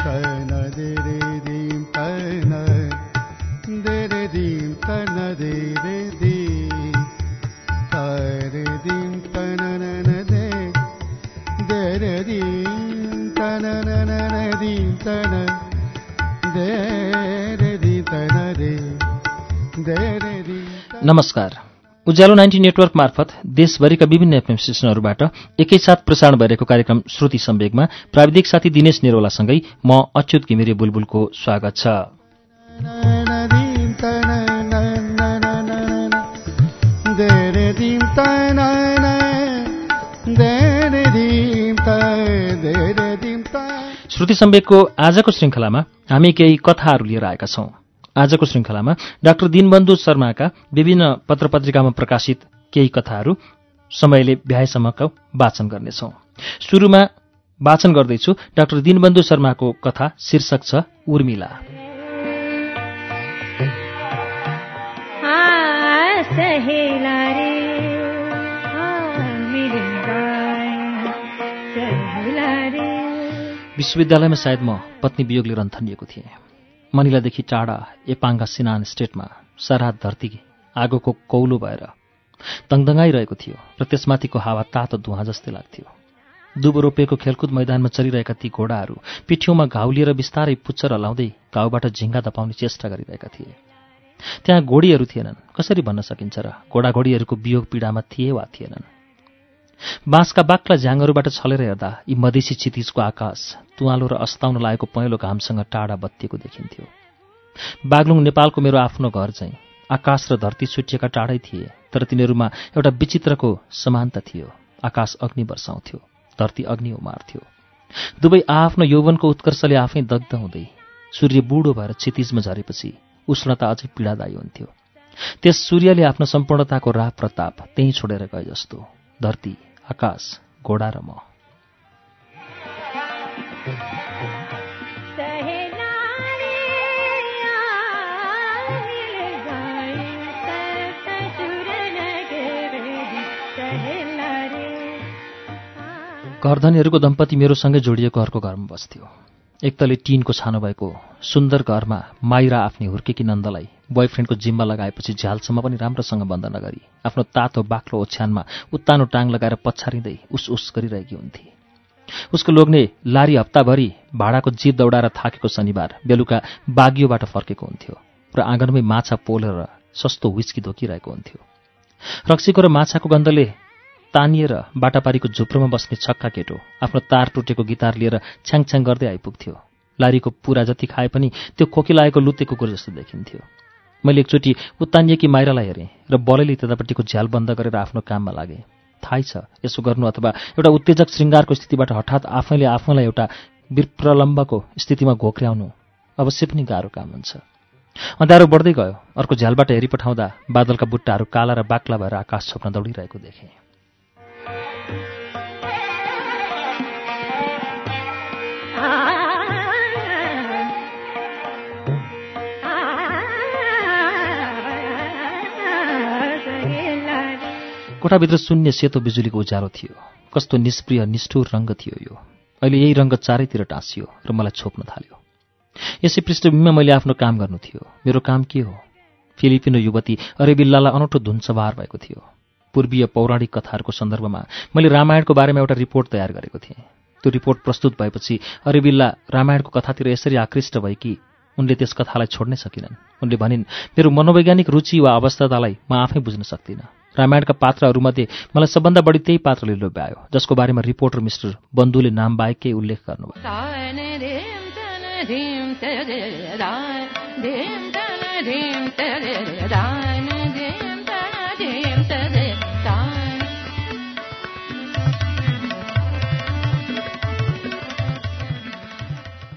तन तन तन दे तन नमस्कार। उज्यालो नाइन्टी नेटवर्क मार्फत देशभरिका विभिन्न एफएम स्टेशनहरूबाट एकैसाथ प्रसारण भइरहेको कार्यक्रम श्रुति सम्वेगमा प्राविधिक साथी दिनेश नेरोलासँगै म अच्युत घिमिरे बुलबुलको स्वागत छ। श्रुति सम्वेकको आजको श्रृङ्खलामा हामी केही कथाहरू लिएर आएका छौं। आजको श्रृङ्खलामा डाक्टर दीनबन्धु शर्माका विभिन्न पत्र पत्रिकामा प्रकाशित केही कथाहरू समयले भ्याएसम्मको वाचन गर्नेछौं। सुरुमा वाचन गर्दैछु डाक्टर दीनबन्धु शर्माको कथा शीर्षक छ उर्मिला। विश्वविद्यालयमा सायद म पत्नी वियोगले रन्थनिएको थिएँ। मनिलादेखि टाढा एपाङ्गा सिनान स्टेटमा सराहत धरती आगोको कौलो भएर दङदङाइरहेको थियो र त्यसमाथिको हावा तातो धुवा जस्तै लाग्थ्यो। दुबो रोपिएको खेलकुद मैदानमा चलिरहेका ती घोडाहरू पिठ्यौँमा घाउ लिएर बिस्तारै पुच्चर हलाउँदै घाउबाट झिङ्गा दपाउने चेष्टा गरिरहेका थिए। त्यहाँ घोडीहरू थिएनन् कसरी भन्न सकिन्छ र घोडाघोडीहरूको वियोग पीडामा थिए वा थिएनन्? बाँसका बाक्ला झ्याङहरूबाट छलेर हेर्दा यी मधेसी क्षितिजको आकाश तुवालो र अस्ताउन लागेको पहेँलो घामसँग टाढा बत्तिएको देखिन्थ्यो। बागलुङ नेपालको मेरो आफ्नो घर चाहिँ आकाश र धरती छुटिएका टाढै थिए तर तिनीहरूमा एउटा विचित्रको समानता थियो। आकाश अग्नि वर्षाउँथ्यो धरती अग्नि उमार्थ्यो। दुवै आआफ्नो यौवनको उत्कर्षले आफै दग्ध हुँदै सूर्य बुढो भएर क्षितिजमा झरेपछि उष्णता अझै पीडादायी हुन्थ्यो। त्यस सूर्यले आफ्नो सम्पूर्णताको राह प्रताप त्यहीँ छोडेर गए जस्तो धरती आकाश घोडा र म। घरधनीहरूको दम्पति मेरोसँगै जोडिएको अर्को घरमा बस्थ्यो। एकतले टिनको छानो भएको सुन्दर घरमा माइरा आफ्नी हुर्केकी नन्दलाई बोयफ्रेन्डको जिम्मा लगाएपछि झ्यालसम्म पनि राम्रोसँग बन्द नगरी आफ्नो तातो बाक्लो ओछ्यानमा उत्तानो टाङ लगाएर पछारिँदै उस उस गरिरहेकी हुन्थे। उसको लोग्ने लारी हप्ताभरि भाडाको जिप दौडाएर थाकेको शनिबार बेलुका बागियोबाट फर्केको हुन्थ्यो र आँगनमै माछा पोलेर सस्तो विस्की धोकिरहेको हुन्थ्यो। रक्सीको र माछाको गन्धले तानिएर बाटापारीको झुप्रोमा बस्ने छक्का केटो आफ्नो तार टुटेको गिटार लिएर छ्याङछ्याङ गर्दै आइपुग्थ्यो। लारीको पुरा जति खाए पनि त्यो खोकिलाएको लुते कुकुर जस्तो देखिन्थ्यो। मैले एकचोटि उत्तानिएकी माइरालाई हेरेँ र बलैले त्यतापट्टिको झ्याल बन्द गरेर आफ्नो काममा लागेँ। थाहै छ यसो गर्नु अथवा एउटा उत्तेजक श्रृङ्गारको स्थितिबाट हठात आफैले आफूलाई एउटा विप्रलम्बको स्थितिमा घोक्र्याउनु अवश्य पनि गाह्रो काम हुन्छ। अँध्यारो बढ्दै गयो। अर्को झ्यालबाट हेरिपठाउँदा बादलका बुट्टाहरू काला र बाक्ला भएर आकाश छोप्न दौडिरहेको देखेँ। कोठाभित्र शून्य सेतो बिजुलीको उज्यालो थियो। कस्तो निष्प्रिय निष्ठुर रङ्ग थियो यो। अहिले यही रङ्ग चारैतिर टाँसियो र मलाई छोप्न थाल्यो। यसै पृष्ठभूमिमा मैले आफ्नो काम गर्नु थियो। मेरो काम के हो? फिलिपिनो युवती अरेबिल्लालाई अनौठो धुन सवार भएको थियो। पूर्वीय पौराणिक कथाहरूको सन्दर्भमा मैले रामायणको बारेमा एउटा रिपोर्ट तयार गरेको थिएँ। त्यो रिपोर्ट प्रस्तुत भएपछि अरेबिल्ला रामायणको कथातिर यसरी आकृष्ट भए कि उनले त्यस कथालाई छोड्नै सकिनन्। उनले भनिन् मेरो मनोवैज्ञानिक रुचि वा अवस्थातालाई म आफै बुझ्न सक्दिनँ। रामायणका पात्रहरूमध्ये मलाई सबभन्दा बढी त्यही पात्रले लोभ्यायो जसको बारेमा रिपोर्टर मिस्टर बन्धुले नाम बाहेक केही उल्लेख गर्नुभयो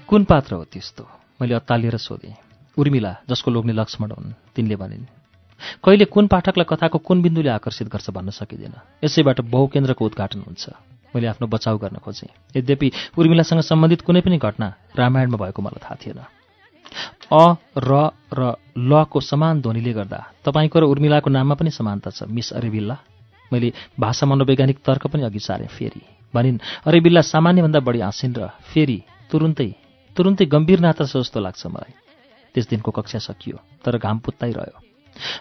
कुन पात्र हो त्यस्तो? मैले अत्तालिएर सोधेँ। उर्मिला जसको लोग्ने लक्ष्मण हुन् तिनले भनिन् कहिले कुन पाठकलाई कथाको कुन बिन्दुले आकर्षित गर्छ भन्न सकिँदैन। यसैबाट बहुकेन्द्रको उद्घाटन हुन्छ। मैले आफ्नो बचाउ गर्न खोजेँ। यद्यपि उर्मिलासँग सम्बन्धित कुनै पनि घटना रामायणमा भएको मलाई थाहा थिएन। अ र र लको समान ध्वनिले गर्दा तपाईँको र उर्मिलाको नाममा पनि समानता छ मिस अरेबिल्ला। मैले भाषा मनोवैज्ञानिक तर्क पनि अघि सारेँ फेरि। भनिन् अरेबिल्ला सामान्यभन्दा बढी आसिन र फेरि तुरुन्तै तुरुन्तै गम्भीर नाता छ जस्तो लाग्छ मलाई। त्यस दिनको कक्षा सकियो तर घाम पुत्ताइरह्यो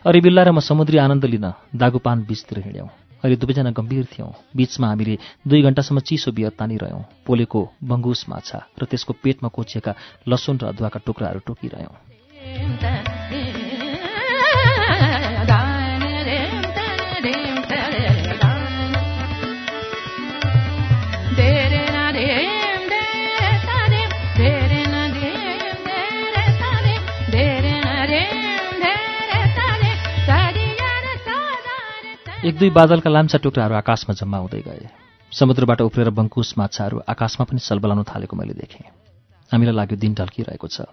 अरिबिल्ला र म समुद्री आनन्द लिन दागुपान बिचतिर हिँड्यौँ। अहिले दुवैजना गम्भीर थियौँ। बिचमा हामीले दुई घन्टासम्म चिसो बियर तानिरह्यौँ। पोलेको बङ्गुस माछा र त्यसको पेटमा कोचिएका लसुन र अदुवाका टुक्राहरू टोकिरह्यौँ। एक दुई बादलका लाम्चा टुक्राहरू आकाशमा जम्मा हुँदै गए। समुद्रबाट उफ्रेर बङ्कुस माछाहरू आकाशमा पनि सलबलाउन थालेको मैले देखेँ। हामीलाई लाग्यो दिन ढल्किरहेको छ।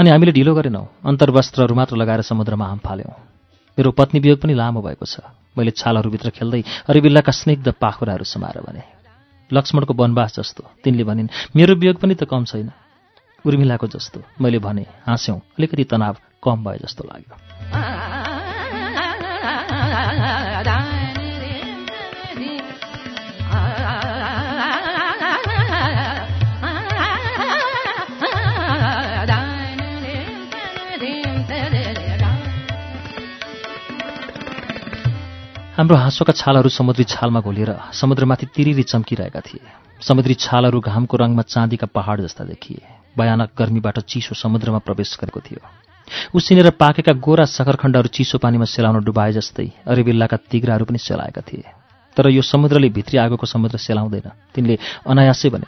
अनि हामीले ढिलो गरेनौँ। अन्तर्वस्त्रहरू मात्र लगाएर समुद्रमा हाम फाल्यौँ। मेरो पत्नी वियोग पनि लामो भएको छ। मैले छालहरूभित्र खेल्दै अरिबिल्लाका स्निग्ध पाखुराहरू समाएर भने लक्ष्मणको वनवास जस्तो। तिनले भनिन् मेरो वियोग पनि त कम छैन। उर्मिलाको जस्तो। मैले भने हाँस्यौँ। अलिकति तनाव कम भए जस्तो लाग्यो। हाम्रो हाँसोका छालहरू समुद्री छालमा घोलिएर समुद्रमाथि तिरिरी चम्किरहेका थिए। समुद्री छालहरू घामको रङमा चाँदीका पहाड जस्ता देखिए। भयानक गर्मीबाट चिसो समुद्रमा प्रवेश गरेको थियो। उसिनेर पाकेका गोरा सखरखण्डहरू चिसो पानीमा सेलाउन डुबाए जस्तै अरेबिल्लाका तिग्राहरू पनि सेलाएका थिए। तर यो समुद्रले भित्री आगोको समुद्र सेलाउँदैन। तिनले अनायासै भने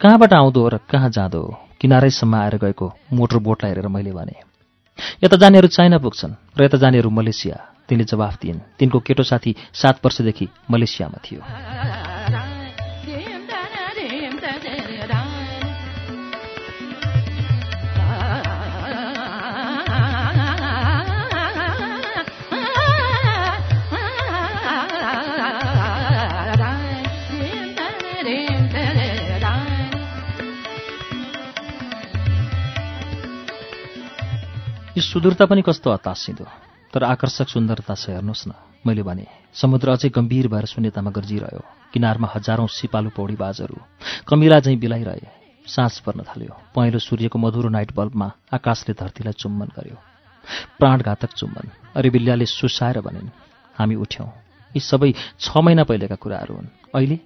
कहाँबाट आउँदो र कहाँ जाँदो? किनारैसम्म आएर गएको मोटर बोटलाई हेरेर मैले भने यता जानेहरू चाइना पुग्छन् र यता जानेहरू मलेसिया। तिनले जवाफ दिइन्। तिनको केटो साथी सात वर्षदेखि मलेसियामा थियो। यो सुदूरता पनि कस्तो हतासिँदो तर आकर्षक सुन्दरता छ हेर्नुहोस् न। मैले भने समुद्र अझै गम्भीर भएर शून्यतामा गर्जिरह्यो। किनारमा हजारौं सिपालु पौडी बाजहरू। कमिला झैँ बिलाइरहे। सास पर्न थाल्यो। पहेँलो सूर्यको मधुरो नाइट बल्बमा आकाशले धरतीलाई चुम्बन गर्यो। प्राणघातक चुम्बन। अरेबिल्लाले सुसाएर भनिन् हामी उठ्यौँ। यी सबै छ महिना पहिलेका कुराहरू हुन्। अहिले?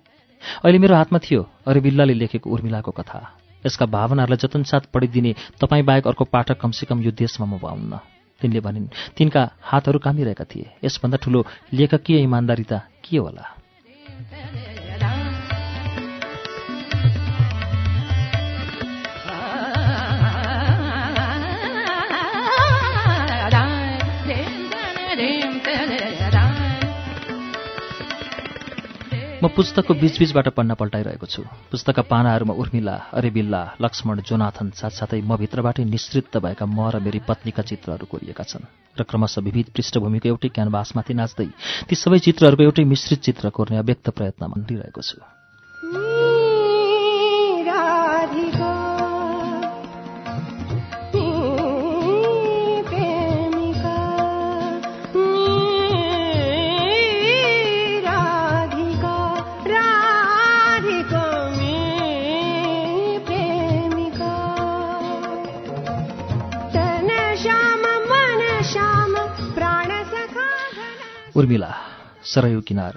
अहिले मेरो हातमा थियो। अरेबिल्लाले लेखेको उर्मिलाको कथा। यसका भावनाहरूलाई जतनसाथ पढिदिने तपाईँ बाहेक अर्को पाठक कमसेकम यो देशमा म पाउन्न। तिनले भनिन् तिनका हातहरू कामिरहेका थिए। यसभन्दा ठुलो लेखकीय इमान्दारिता के होला? म पुस्तकको बीचबीचबाट पढ्न पल्टाइरहेको छु। पुस्तकका पानाहरूमा उर्मिला अरेबिल्ला लक्ष्मण जोनाथन साथसाथै म भित्रबाटै निश्चित भएका म र मेरी पत्नीका चित्रहरू कोरिएका छन् र क्रमशः विविध पृष्ठभूमिको एउटै क्यानभासमाथि नाच्दै ती सबै चित्रहरूको एउटै मिश्रित चित्र कोर्ने अव्यक्त प्रयत्न मन्डिरहेको छु। उर्मिला सरयू किनार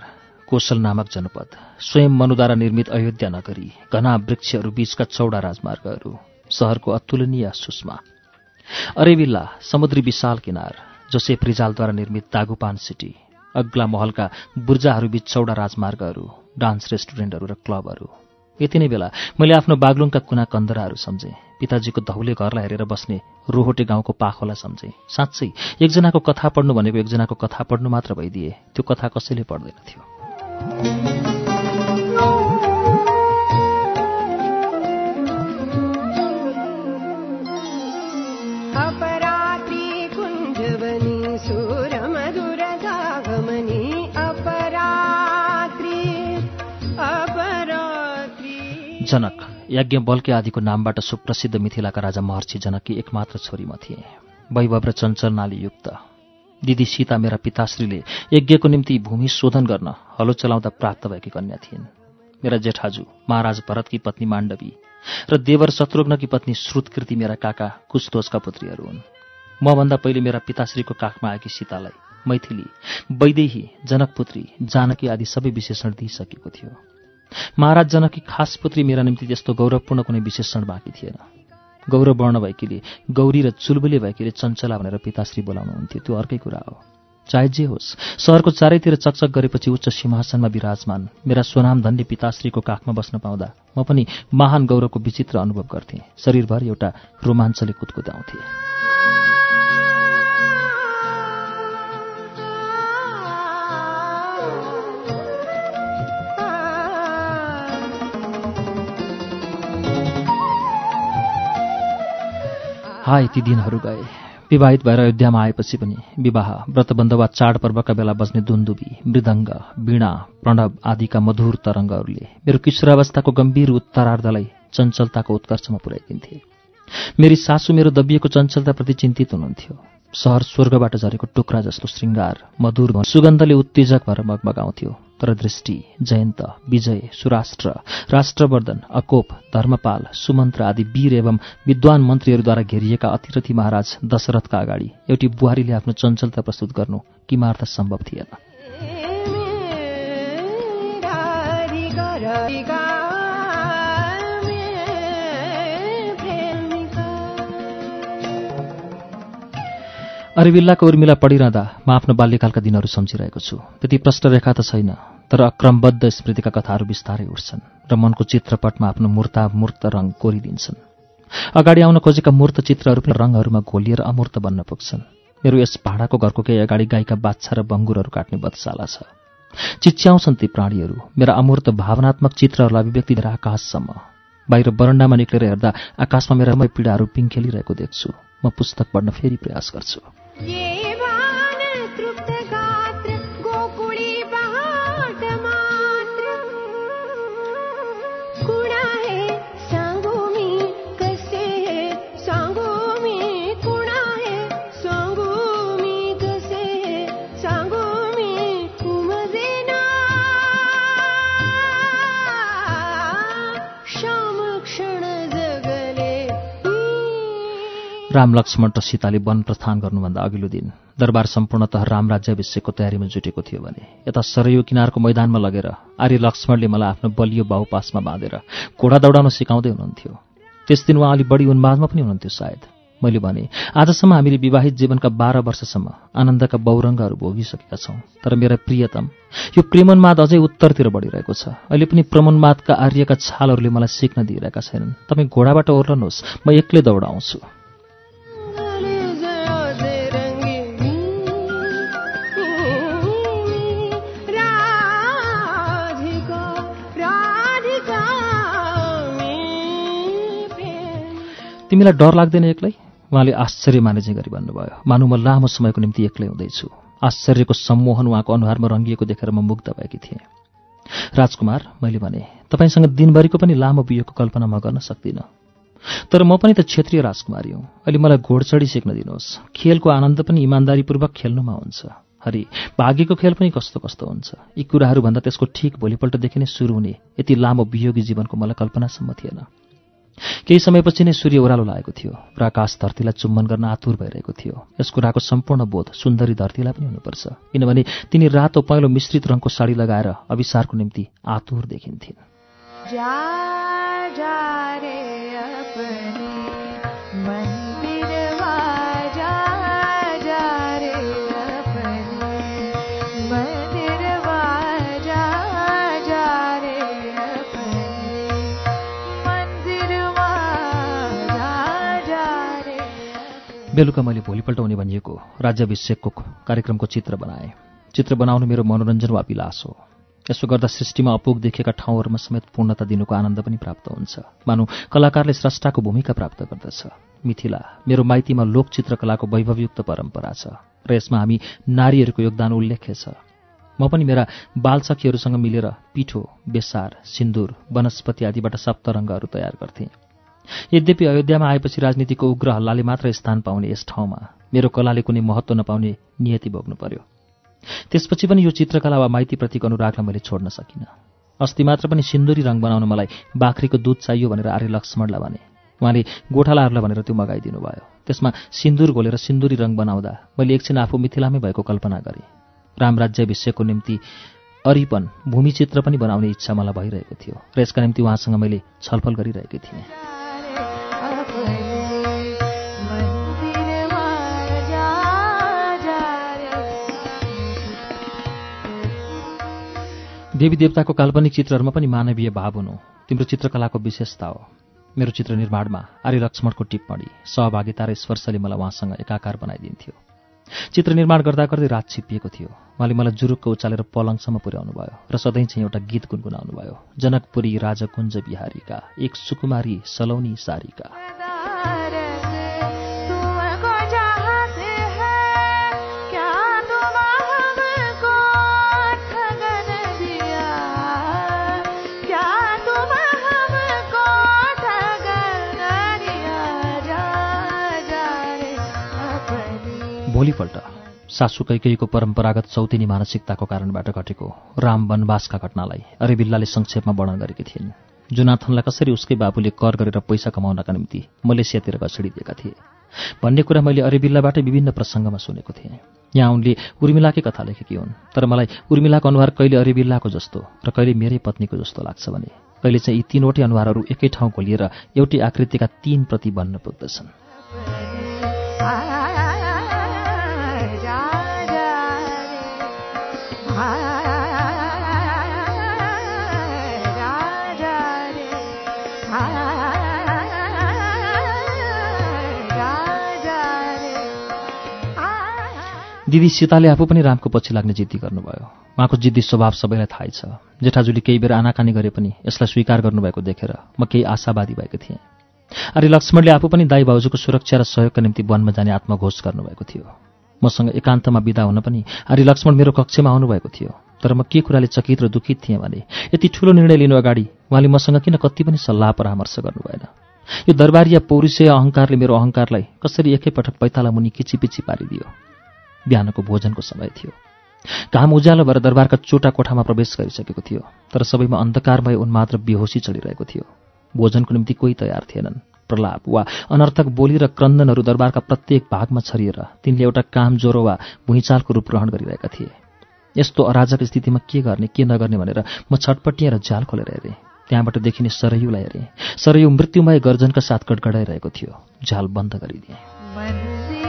कोशल नामक जनपद स्वयं मनुद्वारा निर्मित अयोध्या नगरी घना वृक्षहरू बीचका चौडा राजमार्गहरू सहरको अतुलनीय सुषमा। अरेबिल्ला समुद्री विशाल किनार जोसेफ रिजालद्वारा निर्मित तागुपान सिटी अग्ला महलका बुर्जाहरूबीच चौडा राजमार्गहरू डान्स रेस्टुरेन्टहरू र क्लबहरू। यति नै बेला मैले आफ्नो बागलुङका कुना कन्दराहरू सम्झेँ। पिताजीको धौले घरलाई हेरेर बस्ने रोहोटे गाउँको पाखोलाई सम्झेँ। साँच्चै एकजनाको कथा पढ्नु भनेको एकजनाको कथा पढ्नु मात्र भइदिए त्यो कथा कसैले पढ्दैन थियो जनक यज्ञ बल्के आदिको नामबाट सुप्रसिद्ध मिथिलाका राजा महर्षि जनककी एकमात्र छोरी म थिएँ। वैभव र चञ्चल नालीयुक्त। दिदी सीता मेरा पिताश्रीले यज्ञको निम्ति भूमि शोधन गर्न हलो चलाउँदा प्राप्त भएकी कन्या थिइन्। मेरा जेठाजु महाराज भरतकी पत्नी माण्डवी र देवर शत्रुघ्नकी पत्नी श्रुतकृति मेरा काका कुशध्वजका पुत्रीहरू हुन्। मभन्दा पहिले मेरा पिताश्रीको काखमा आएकी सीतालाई मैथिली वैदेही जनकपुत्री जानकी आदि सबै विशेषण दिइसकेको थियो। महाराज जनकी खास पुत्री मेरा निम्ति त्यस्तो गौरवपूर्ण कुनै विशेषण बाँकी थिएन। गौरव वर्ण भएकीले गौरी र चुलबुले भएकीले चञ्चला भनेर पिताश्री बोलाउनुहुन्थ्यो। त्यो अर्कै कुरा हो। चाहे जे होस् सहरको चारैतिर चकचक गरेपछि उच्च सिंहासनमा विराजमान मेरा स्वनाम धन्य पिताश्रीको काखमा बस्न पाउँदा म पनि महान गौरवको विचित्र अनुभव गर्थेँ। शरीरभर एउटा रोमाञ्चले कुदकुदाउँथे। हाय ती दिनहरू गए। विवाहित भएर अयोध्यामा आएपछि पनि विवाह व्रतबन्ध वा चाडपर्वका बेला बज्ने दुन्दुबी मृदङ्ग वीणा प्रणव आदिका मधुर तरङ्गहरूले मेरो किशोरावस्थाको गम्भीर उत्तरार्धलाई चञ्चलताको उत्कर्षमा पुर्याइदिन्थे। मेरी सासु मेरो दबिएको चञ्चलताप्रति चिन्तित हुनुहुन्थ्यो। सहर स्वर्गबाट झरेको टुक्रा जस्तो श्रृङ्गार मधुर सुगन्धले उत्तेजक भएर मगमगाउँथ्यो। तर दृष्टि जयन्त विजय सुराष्ट्र राष्ट्रवर्धन अकोप धर्मपाल सुमन्त्र आदि वीर एवं विद्वान मन्त्रीहरूद्वारा घेरिएका अतिरथी महाराज दशरथका अगाडि एउटी बुहारीले आफ्नो चञ्चलता प्रस्तुत गर्नु किमार्थ सम्भव थिएन। अरिविल्लाको उर्मिला पढिरहँदा म आफ्नो बाल्यकालका दिनहरू सम्झिरहेको छु। त्यति प्रष्ट रेखा त छैन तर अक्रमबद्ध स्मृतिका कथाहरू बिस्तारै उठ्छन् र मनको चित्रपटमा आफ्नो मूर्ता मूर्त रङ कोरिदिन्छन्। अगाडि आउन खोजेका मूर्त चित्रहरू पनि रङहरूमा घोलिएर अमूर्त बन्न पुग्छन्। मेरो यस भाडाको घरको केही अगाडि गाईका बाछा र बङ्गुरहरू काट्ने बधशाला छ। चिच्याउँछन् ती प्राणीहरू। मेरा अमूर्त भावनात्मक चित्रहरूलाई अभिव्यक्ति गरेर आकाशसम्म। बाहिर बरन्डामा निक्लेर हेर्दा आकाशमा मेरा मै पीडाहरू पिङ खेलिरहेको देख्छु। म पुस्तक पढ्न फेरि प्रयास गर्छु। ये राम लक्ष्मण र सीताले वन प्रस्थान गर्नुभन्दा अघिल्लो दिन दरबार सम्पूर्णतः राम राज्याभिषेकको तयारीमा जुटेको थियो भने यता सरयू किनारको मैदानमा लगेर आर्य लक्ष्मणले मलाई आफ्नो बलियो बाहुपासमा बाँधेर घोडा दौडाउन सिकाउँदै हुनुहुन्थ्यो। त्यस दिन उहाँ अलि बढी उन्मादमा पनि हुनुहुन्थ्यो सायद। मैले भने आजसम्म हामीले विवाहित जीवनका बाह्र वर्षसम्म आनन्दका बहुरङ्गहरू भोगिसकेका छौँ तर मेरा प्रियतम यो प्रेमोन्माद अझै उत्तरतिर बढिरहेको छ। अहिले पनि प्रेमोन्मादका आर्यका छालहरूले मलाई सिक्न दिइरहेका छैनन्। तपाईँ घोडाबाट ओर्लनुहोस् म एक्लै दौडाउँछु। तिमीलाई डर लाग्दैन एक्लै? उहाँले आश्चर्य माने चाहिँ गरी भन्नुभयो। मानु म लामो समयको निम्ति एक्लै हुँदैछु। आश्चर्यको सम्मोहन उहाँको अनुहारमा रङ्गिएको देखेर म मुग्ध भएकी थिएँ। राजकुमार मैले भने तपाईँसँग दिनभरिको पनि लामो बियोको कल्पना म गर्न सक्दिनँ। तर म पनि त क्षेत्रीय राजकुमारी हुँ। अहिले मलाई घोडचडी सिक्न दिनुहोस्। खेलको आनन्द पनि इमान्दारीपूर्वक खेल्नुमा हुन्छ। हरि भाग्यको खेल पनि कस्तो कस्तो हुन्छ। यी कुराहरूभन्दा त्यसको ठिक भोलिपल्टदेखि नै सुरु हुने यति लामो वियोगी जीवनको मलाई कल्पनासम्म थिएन। केही समयपछि नै सूर्य ओह्रालो लागेको थियो। र धरतीलाई चुम्बन गर्न आतुर भइरहेको थियो। यस कुराको सम्पूर्ण बोध सुन्दरी धरतीलाई पनि हुनुपर्छ। किनभने तिनी रातो पहेँलो मिश्रित रङको साडी लगाएर अभिसारको निम्ति आतुर देखिन्थिन्। बेलुका मैले भोलिपल्ट हुने भनिएको राज्याभिषेकको कार्यक्रमको चित्र बनाएँ। चित्र बनाउनु मेरो मनोरञ्जन वा अभिलाष हो। यसो गर्दा सृष्टिमा अपुग देखेका ठाउँहरूमा समेत पूर्णता दिनुको आनन्द पनि प्राप्त हुन्छ। मानौ कलाकारले स्रष्टाको भूमिका प्राप्त गर्दछ। मिथिला मेरो माइतीमा लोकचित्रकलाको वैभवयुक्त परम्परा छ र यसमा हामी नारीहरूको योगदान उल्लेख्य छ। म पनि मेरा बालसखीहरूसँग मिलेर पिठो बेसार सिन्दुर वनस्पति आदिबाट सप्तरङ्गहरू तयार गर्थेँ। यद्यपि अयोध्यामा आएपछि राजनीतिको उग्र हल्लाले मात्र स्थान पाउने यस ठाउँमा मेरो कलाले कुनै महत्त्व नपाउने नियति भोग्नु पर्यो। त्यसपछि पनि यो चित्रकला वा माइतीप्रतिको अनुरागलाई मैले छोड्न सकिनँ। अस्ति मात्र पनि सिन्दुरी रङ बनाउन मलाई बाख्रीको दुध चाहियो भनेर आर्य लक्ष्मणलाई भने उहाँले गोठालाहरूलाई भनेर त्यो मगाइदिनु भयो। त्यसमा सिन्दुर घोलेर सिन्दुरी रङ बनाउँदा मैले एकछिन आफू मिथिलामै भएको कल्पना गरेँ। रामराज्याभिषेकको निम्ति अरिपन भूमिचित्र पनि बनाउने इच्छा मलाई भइरहेको थियो र यसका निम्ति उहाँसँग मैले छलफल गरिरहेकी थिएँ। देवी देवताको काल्पनिक चित्रहरूमा पनि मानवीय भाव हुनु। तिम्रो चित्रकलाको विशेषता हो। मेरो चित्र निर्माणमा आर्य लक्ष्मणको टिप्पणी सहभागिता र स्पर्शले मलाई उहाँसँग एकाकार बनाइदिन्थ्यो। चित्र निर्माण गर्दा गर्दै रात छिप्पिएको थियो। उहाँले मलाई जुरुक्क उचालेर पलङसम्म पुर्याउनु भयो र सधैँ चाहिँ एउटा गीत गुनगुनाउनु भयो जनकपुरी राजकुञ्ज बिहारीका एक सुकुमारी सलौनी सारीका। भोलिपल्ट सासु कैकेयीको परम्परागत चौतिनी मानसिकताको कारणबाट घटेको राम वनवासका घटनालाई अरेबिल्लाले संक्षेपमा वर्णन गरेकी थिइन्। जुनाथनलाई कसरी उसकै बाबुले कर गरेर पैसा कमाउनका निम्ति मलेसियातिर घसिडिदिएका थिए भन्ने कुरा मैले अरेबिल्लाबाटै विभिन्न प्रसङ्गमा सुनेको थिएँ। यहाँ उनले उर्मिलाकै कथा लेखेकी हुन् तर मलाई उर्मिलाको अनुहार कहिले अरेबिल्लाको जस्तो र कहिले मेरै पत्नीको जस्तो लाग्छ भने कहिले चाहिँ यी तीनवटै अनुहारहरू एकै ठाउँ घोलिएर एउटै आकृतिका तीन प्रति बन्न पुग्दछन्। दिदी सीताले आफू पनि रामको पछि लाग्ने जिद्दी गर्नुभयो। उहाँको जिद्दी स्वभाव सबैलाई थाहै छ। जेठाजुली केही बेर आनाकानी गरे पनि यसलाई स्वीकार गर्नुभएको देखेर म केही आशावादी भएको थिएँ। अरे लक्ष्मणले आफू पनि दाई भाउजूको सुरक्षा र सहयोगका निम्ति वनमा जाने आत्मघोष गर्नुभएको थियो। मसँग एकान्तमा विदा हुन पनि आर्य लक्ष्मण मेरो कक्षमा आउनुभएको थियो। तर म के कुराले चकित र दुखित थिएँ भने यति ठुलो निर्णय लिनु अगाडि उहाँले मसँग किन कति पनि सल्लाह परामर्श गर्नु भएन यो दरबारिया पौरुषेय अहङ्कारले मेरो अहङ्कारलाई कसरी एकैपटक पैताला मुनि किचिपिची पारिदियो? बिहानको भोजनको समय थियो। घाम उज्यालो भएर दरबारका चोटा कोठामा प्रवेश गरिसकेको थियो तर सबैमा अन्धकारमय उन्माद र बेहोसी चलिरहेको थियो। भोजनको निम्ति कोही तयार थिएनन्। प्रलाप वा अनर्थक बोली र क्रन्दनहरू दरबारका प्रत्येक भागमा छरिएर तिनले एउटा काम ज्वरो वा भुइँचालको रूप ग्रहण गरिरहेका थिए। यस्तो अराजक स्थितिमा के गर्ने के नगर्ने भनेर म छटपटिएर झ्याल खोलेर हेरेँ। त्यहाँबाट देखिने सरयुलाई हेरेँ। सरयु मृत्युमय गर्जनका साथ गडगडाइरहेको थियो। झ्याल बन्द गरिदिएँ।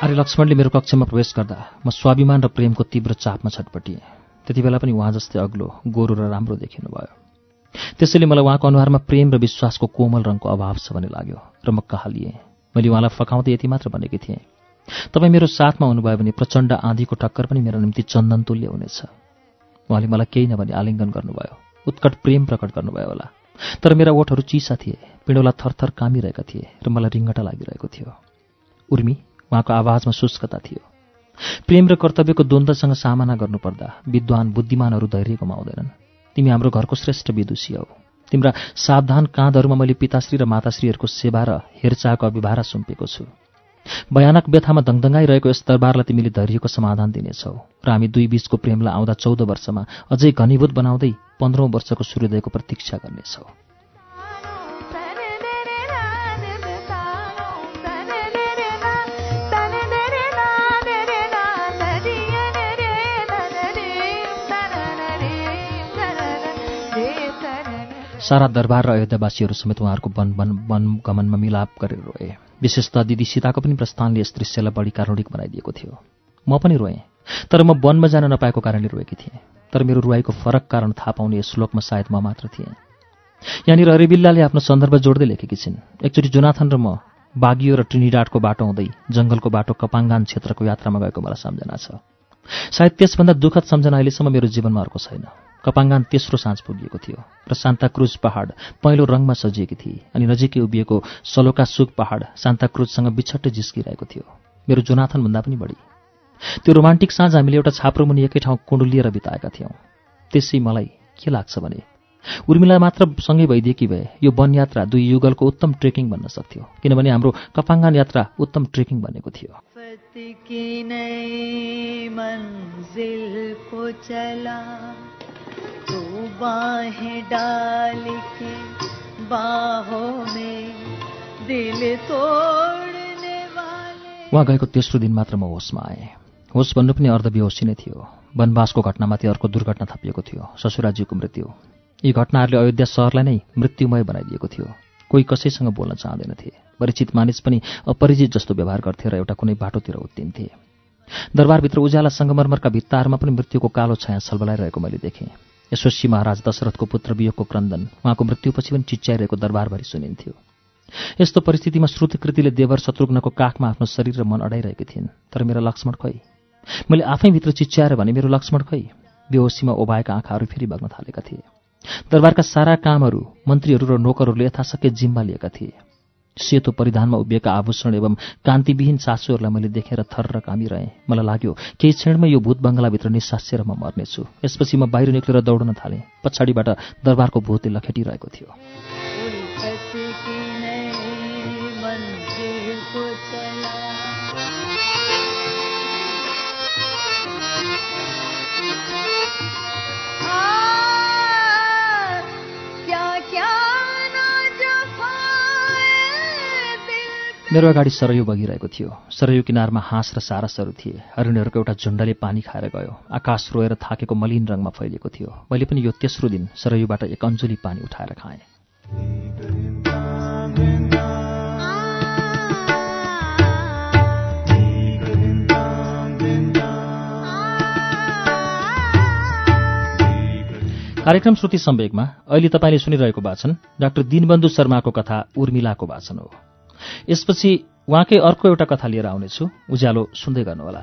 आर्य लक्ष्मणले मेरो कक्षमा प्रवेश गर्दा म स्वाभिमान र प्रेमको तीव्र चापमा छटपटिएँ त्यति बेला पनि उहाँ जस्तै अग्लो गोरु र राम्रो देखिनु भयो त्यसैले मलाई उहाँको अनुहारमा प्रेम र विश्वासको कोमल रङको अभाव छ भन्ने लाग्यो र म कहाँ लिएँ मैले उहाँलाई फकाउँदै यति मात्र भनेकी थिएँ। तपाईँ मेरो साथमा हुनुभयो भने प्रचण्ड आँधीको टक्कर पनि मेरो निम्ति चन्दन तुल्य हुनेछ। उहाँले मलाई केही नभनी आलिङ्गन गर्नुभयो उत्कट प्रेम प्रकट गर्नुभयो होला। तर मेरा ओठहरू चिसा थिए पिँडोला थरथर कामिरहेका थिए र मलाई रिङ्गटा लागिरहेको थियो। उर्मी उहाँको आवाजमा शुष्कता थियो। प्रेम र कर्तव्यको द्वन्द्वसँग सामना गर्नुपर्दा विद्वान बुद्धिमानहरू धैर्य गुमाउँदैनन् तिमी हाम्रो घरको श्रेष्ठ विदुषी हौ। तिम्रा सावधान काँधहरूमा मैले पिताश्री र माताश्रीहरूको सेवा र हेरचाहको अभिभारा सुम्पेको छु। भयानक व्यथामा दङदङ्गाइरहेको यस दरबारलाई तिमीले धैर्यको समाधान दिनेछौ र हामी दुई बीचको प्रेमलाई आउँदा चौध वर्षमा अझै घनीभूत बनाउँदै पन्ध्रौँ वर्षको सूर्योदयको प्रतीक्षा गर्नेछौ। सारा दरबार र अयोध्यावासीहरू समेत उहाँहरूको वन वन वन गमनमा मिलाप गरेर रोए। विशेषतः दिदी सीताको पनि प्रस्थानले यस दृश्यलाई बढी कारुणिक बनाइदिएको थियो। म पनि रोएँ तर म वनमा जान नपाएको कारणले रोएकी थिएँ। तर मेरो रुवाईको फरक कारण थाहा पाउने यस श्लोकमा सायद म मात्र थिएँ। यहाँनिर अरेबिल्लाले आफ्नो सन्दर्भ जोड्दै लेखेकी छिन्। एकचोटि जोनाथन र म बागियो र ट्रिनिडाडको बाटो हुँदै जङ्गलको बाटो कपाङ्गान क्षेत्रको यात्रामा गएको मलाई सम्झना छ। सायद त्यसभन्दा दुःखद सम्झना अहिलेसम्म मेरो जीवनमा अर्को छैन। कपाङ्गान तेस्रो साँझ पुगिएको थियो। र सान्ताक्रुज पहाड पहेँलो रङमा सजिएकी थिए अनि नजिकै उभिएको सलोका सुक पहाड सान्ताक्रुजसँग बिछट्टै जिस्किरहेको थियो। मेरो जोनाथनभन्दा पनि बढी। त्यो रोमान्टिक साँझ हामीले एउटा छाप्रो मुनि एकै ठाउँ कुण्डु लिएर बिताएका थियौँ। त्यसै मलाई के लाग्छ भने उर्मिला मात्र सँगै भइदिएकी भए यो वन यात्रा दुई युगलको उत्तम ट्रेकिङ बन्न सक्थ्यो किनभने हाम्रो कपाङ्गान यात्रा उत्तम ट्रेकिङ बनेको थियो। फत तू बाहें डाल दिल तोड़ने वाले। उहाँ गएको तेस्रो दिन मात्र म होसमा आएँ। होस भन्नु पनि अर्धविहोसी नै थियो। वनवासको घटनामाथि अर्को दुर्घटना थपिएको थियो। ससुराजीको मृत्यु। यी घटनाहरूले अयोध्या सहरलाई नै मृत्युमय बनाइदिएको थियो। कोही कसैसँग बोल्न चाहँदैनथे। परिचित मानिस पनि अपरिचित जस्तो व्यवहार गर्थे र एउटा कुनै बाटोतिर उत्तिन्थे। दरबारभित्र उज्याला सङ्गमरमरका भित्ताहरूमा पनि मृत्युको कालो छाया सलबलाइरहेको मैले देखेँ। यशस्वी महाराज दशरथको पुत्र वियोगको क्रन्दन उहाँको मृत्युपछि पनि चिच्याइरहेको दरबारभरि सुनिन्थ्यो। यस्तो परिस्थितिमा श्रुतिकृतिले देवर शत्रुघ्नको काखमा आफ्नो शरीर र मन अडाइरहेकी थिइन् तर मेरा लक्ष्मण खै? मैले आफैभित्र चिच्याएर भने मेरो लक्ष्मण खै? बेहोसीमा ओभाएका आँखाहरू फेरि बग्न थालेका थिए। दरबारका सारा कामहरू मन्त्रीहरू र नोकरहरूले यथाशक्य जिम्मा लिएका थिए। सेतो परिधानमा उभिएका आभूषण एवं कान्तिविहीन सासूहरूलाई मैले देखेर थर र कामिरहेँ मलाई लाग्यो केही क्षणमै यो भूत बङ्गलाभित्र निसासिएर म मर्नेछु। यसपछि म बाहिर निक्लेर दौड्न थालेँ। पछाडिबाट दरबारको भूतले लखेटिरहेको थियो। मेरो अगाडि सरयू बगिरहेको थियो। सरयू किनारमा हाँस र सारसहरू थिए। हरिणहरूको एउटा झुण्डले पानी खाएर गयो। आकाश रोएर थाकेको मलिन रङमा फैलिएको थियो। मैले पनि यो तेस्रो दिन सरयूबाट एक अञ्जुली पानी उठाएर खाएँ। कार्यक्रम श्रुति सम्वेकमा अहिले तपाईँले सुनिरहेको वाचन डाक्टर दीनबन्धु शर्माको कथा उर्मिलाको वाचन हो। यसपछि उहाँकै अर्को एउटा कथा लिएर आउनेछु। उज्यालो सुन्दै गर्नुहोला।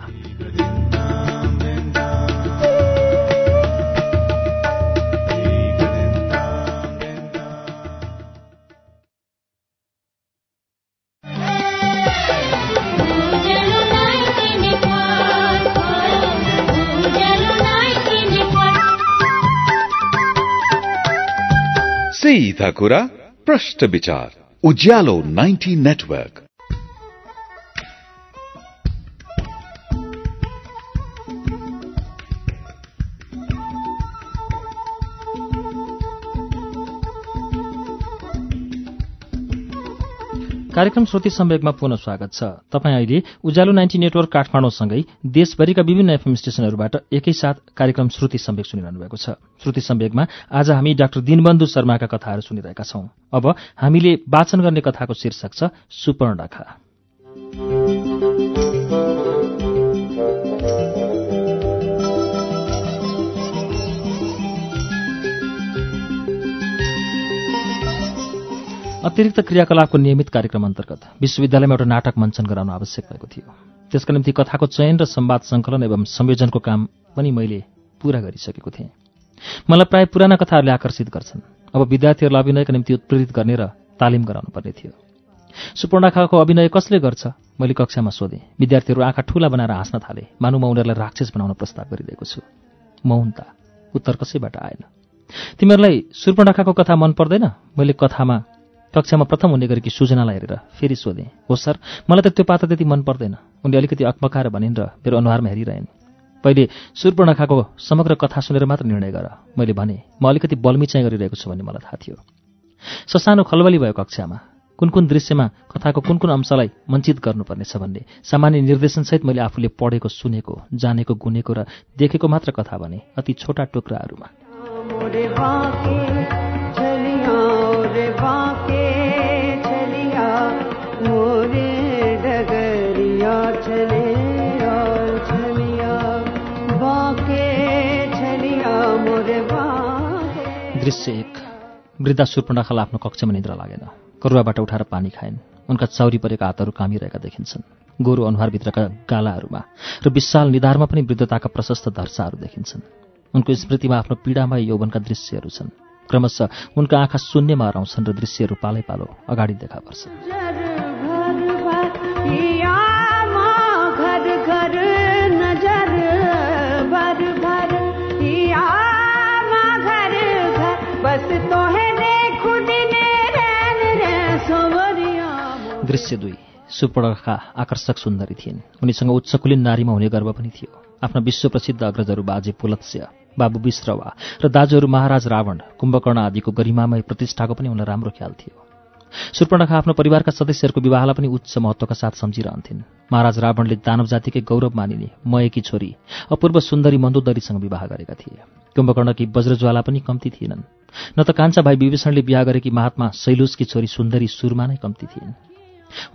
सीधा कुरा प्रश्न विचार। उज्यालो 90 नेटवर्क कार्यक्रम श्रुति सम्वेकमा पुनः स्वागत छ। तपाईँ अहिले उज्यालो नाइन्टी नेटवर्क काठमाडौँसँगै देशभरिका विभिन्न एफएम स्टेशनहरूबाट एकैसाथ कार्यक्रम श्रुति सम्वेक सुनिरहनु भएको छ। श्रुति सम्वेकमा आज हामी डाक्टर दीनबन्धु शर्माका कथाहरू सुनिरहेका छौं। अब हामीले वाचन गर्ने कथाको शीर्षक छ सुपर्णखा अतिरिक्त क्रियाकलापको नियमित कार्यक्रम अन्तर्गत विश्वविद्यालयमा एउटा नाटक मञ्चन गराउन आवश्यक भएको थियो। त्यसका निम्ति कथाको चयन र संवाद सङ्कलन एवं संयोजनको काम पनि मैले पूरा गरिसकेको थिएँ। मलाई प्राय पुराना कथाहरूले आकर्षित गर्छन्। अब विद्यार्थीहरूलाई अभिनयका निम्ति उत्प्रेरित गर्ने र तालिम गराउनु पर्ने थियो। सुपर्णाखाको अभिनय कसले गर्छ? मैले कक्षामा सोधेँ। विद्यार्थीहरू आँखा ठूला बनाएर हाँस्न थाले। मानु म उनीहरूलाई राक्षस बनाउन प्रस्ताव गरिरहेको छु। मौनता उत्तर कसैबाट आएन। तिमीहरूलाई सुर्पणखाको कथा मन पर्दैन? मैले कथामा कक्षामा प्रथम हुने गरेकी सूचनालाई हेरेर फेरि सोधेँ हो सर मलाई त त्यो पात्र त्यति मन पर्दैन। उनले अलिकति अकमकाएर भनिन् र मेरो अनुहारमा हेरिरहेन्। पहिले सुर्पणखाको समग्र कथा सुनेर मात्र निर्णय गर। मैले भने म अलिकति बल्मिचाइ गरिरहेको छु भन्ने मलाई थाहा थियो। ससानो खलबली भयो कक्षामा। कुन कुन दृश्यमा कथाको कुन कुन अंशलाई मञ्चित गर्नुपर्नेछ भन्ने सामान्य निर्देशनसहित मैले आफूले पढेको सुनेको जानेको गुनेको र देखेको मात्र कथा भने अति छोटा टुक्राहरूमा। दृश्य एक वृद्धा सुर्पणखालाई आफ्नो कक्षमा निद्रा लागेन। करुवाबाट उठाएर पानी खाइन्। उनका चौरी परेका हातहरू कामिरहेका देखिन्छन्। गोरु अनुहारभित्रका गालाहरूमा र विशाल निधारमा पनि वृद्धताका प्रशस्त धर्साहरू देखिन्छन्। उनको स्मृतिमा आफ्नो पीडामय यौवनका दृश्यहरू छन्। क्रमशः उनका आँखा शून्यमा हराउँछन् र दृश्यहरू पालै पालो अगाडि देखा पर्छ दृश्य दुई। सुपणखा आकर्षक सुन्दरी थिइन्। उनीसँग उच्चकुलीन नारीमा हुने गर्व पनि थियो। आफ्ना विश्वप्रसिद्ध अग्रजहरू बाजे पुलत्स्य बाबु विश्रवा र दाजुहरू महाराज रावण कुम्भकर्ण आदिको गरिमामय प्रतिष्ठाको पनि उनलाई राम्रो ख्याल थियो। सुपर्णखा आफ्नो परिवारका सदस्यहरूको विवाहलाई पनि उच्च महत्वका साथ सम्झिरहन्थिन्। महाराज रावणले दानव जातिकै गौरव मानिने मयकी छोरी अपूर्व सुन्दरी मन्दोदरीसँग विवाह गरेका थिए। कुम्भकर्णकी वज्रज्वाला पनि कम्ती थिएनन्। न त कान्छा भाइ विभीषणले बिहा गरेकी महात्मा शैलुसकी छोरी सुन्दरी सुरमा नै कम्ती थिइन्।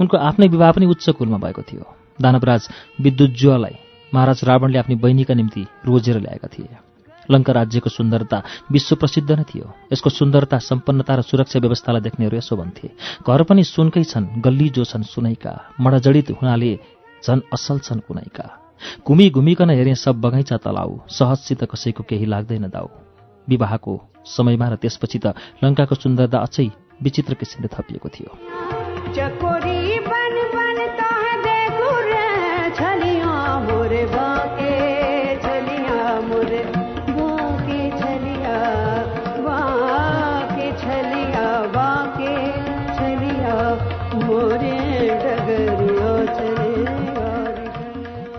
उनको आफ्नै विवाह पनि उच्च कुलमा भएको थियो। दानवराज विद्युज्वलाई महाराज रावणले आफ्नी बहिनीका निम्ति रोजेर ल्याएका थिए। लङ्का राज्यको सुन्दरता विश्व प्रसिद्ध नै थियो। यसको सुन्दरता सम्पन्नता र सुरक्षा व्यवस्थालाई देख्नेहरू यसो भन्थे। घर पनि सुनकै छन् गल्ली जो छन् सुनैका। मडजडित हुनाले झन् असल छन् कुनैका। घुमी घुमिकन हेरे सब बगैँचा तलाउ। सहजसित कसैको केही लाग्दैन दाउ। विवाहको समयमा र त्यसपछि त लङ्काको सुन्दरता अझै विचित्र किसिमले थपिएको थियो।